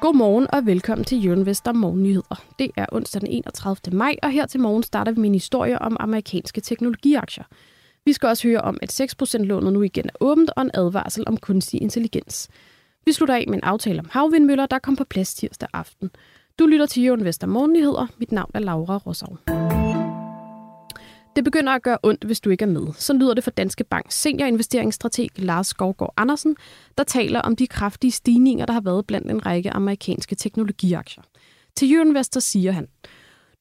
Godmorgen og velkommen til Jørgen Vester Morgennyheder. Det er onsdag den 31. maj, og her til morgen starter vi med en historie om amerikanske teknologiaktier. Vi skal også høre om, at 6%-lånet nu igen er åbent, og en advarsel om kunstig intelligens. Vi slutter af med en aftale om havvindmøller, der kom på plads tirsdag aften. Du lytter til Jørgen Vester Morgennyheder. Mit navn er Laura Rosau. Det begynder at gøre ondt, hvis du ikke er med. Så lyder det for Danske Bank seniorinvesteringsstrateg Lars Skovgaard Andersen, der taler om de kraftige stigninger, der har været blandt en række amerikanske teknologiaktier. Til Jørgen siger han,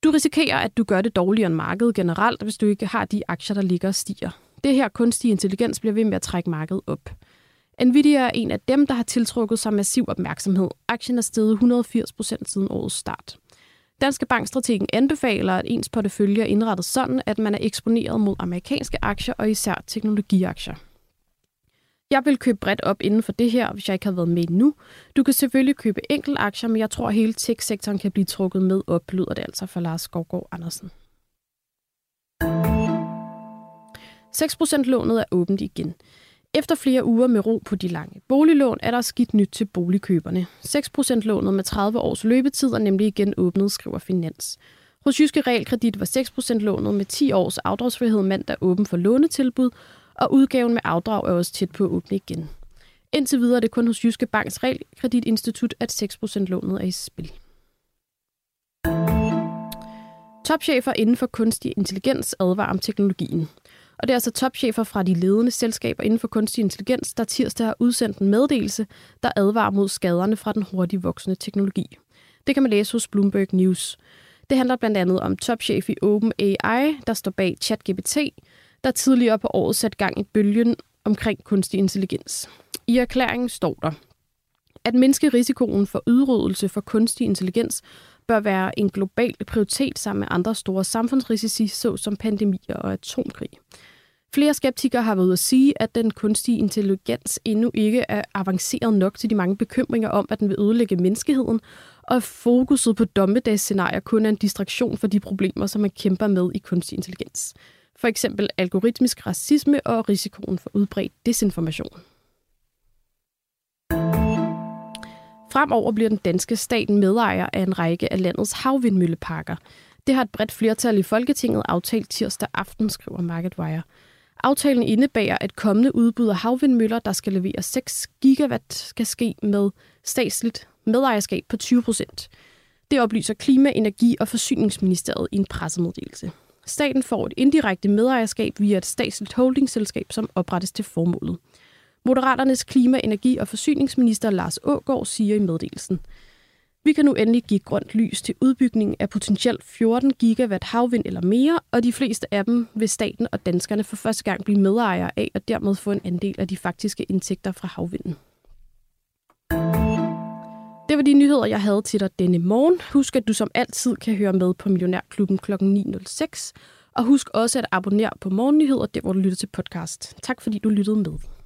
du risikerer, at du gør det dårligere end markedet generelt, hvis du ikke har de aktier, der ligger og stiger. Det her kunstig intelligens bliver ved med at trække markedet op. Nvidia er en af dem, der har tiltrukket sig massiv opmærksomhed. Aktien er steget 180 procent siden årets start. Danske Bankstrategen anbefaler, at ens portefølje er indrettet sådan, at man er eksponeret mod amerikanske aktier og især teknologiaktier. Jeg vil købe bredt op inden for det her, hvis jeg ikke har været med nu. Du kan selvfølgelig købe enkelte aktier, men jeg tror, at hele tech-sektoren kan blive trukket med op, lyder det altså for Lars Skovgaard Andersen. 6% lånet er åbent igen. Efter flere uger med ro på de lange boliglån, er der skidt nyt til boligkøberne. 6% lånet med 30 års løbetid er nemlig igen åbnet, skriver Finans. Hos Jyske Realkredit var 6% lånet med 10 års afdragsfrihed mandag åben for lånetilbud, og udgaven med afdrag er også tæt på at åbne igen. Indtil videre er det kun hos Jyske Banks Realkreditinstitut, at 6% lånet er i spil. Topchefer inden for kunstig intelligens advarer om teknologien. Og det er altså topchefer fra de ledende selskaber inden for kunstig intelligens, der tirsdag har udsendt en meddelelse, der advarer mod skaderne fra den hurtigt voksende teknologi. Det kan man læse hos Bloomberg News. Det handler blandt andet om topchef i OpenAI, der står bag ChatGPT, der tidligere på året satte gang i bølgen omkring kunstig intelligens. I erklæringen står der, at mindske risikoen for udryddelse for kunstig intelligens bør være en global prioritet sammen med andre store samfundsrisici, såsom pandemier og atomkrig. Flere skeptikere har været ude at sige, at den kunstige intelligens endnu ikke er avanceret nok til de mange bekymringer om, at den vil ødelægge menneskeheden, og at fokuset på dommedagsscenarier kun er en distraktion for de problemer, som man kæmper med i kunstig intelligens. For eksempel algoritmisk racisme og risikoen for udbredt desinformation. Fremover bliver den danske stat medejer af en række af landets havvindmølleparker. Det har et bredt flertal i Folketinget aftalt tirsdag aften, skriver MarketWire. Aftalen indebærer, at kommende udbud af havvindmøller, der skal levere 6 gigawatt, skal ske med statsligt medejerskab på 20 procent. Det oplyser Klima-, Energi- og Forsyningsministeriet i en pressemeddelelse. Staten får et indirekte medejerskab via et statsligt holdingselskab, som oprettes til formålet. Moderaternes klima-, energi- og forsyningsminister Lars Ågård siger i meddelelsen, vi kan nu endelig give grønt lys til udbygningen af potentielt 14 gigawatt havvind eller mere, og de fleste af dem vil staten og danskerne for første gang blive medejere af, og dermed få en andel af de faktiske indtægter fra havvinden. Det var de nyheder, jeg havde til dig denne morgen. Husk, at du som altid kan høre med på Millionærklubben kl. 9.06. Og husk også at abonnere på Morgennyheder, der hvor du lytter til podcast. Tak fordi du lyttede med.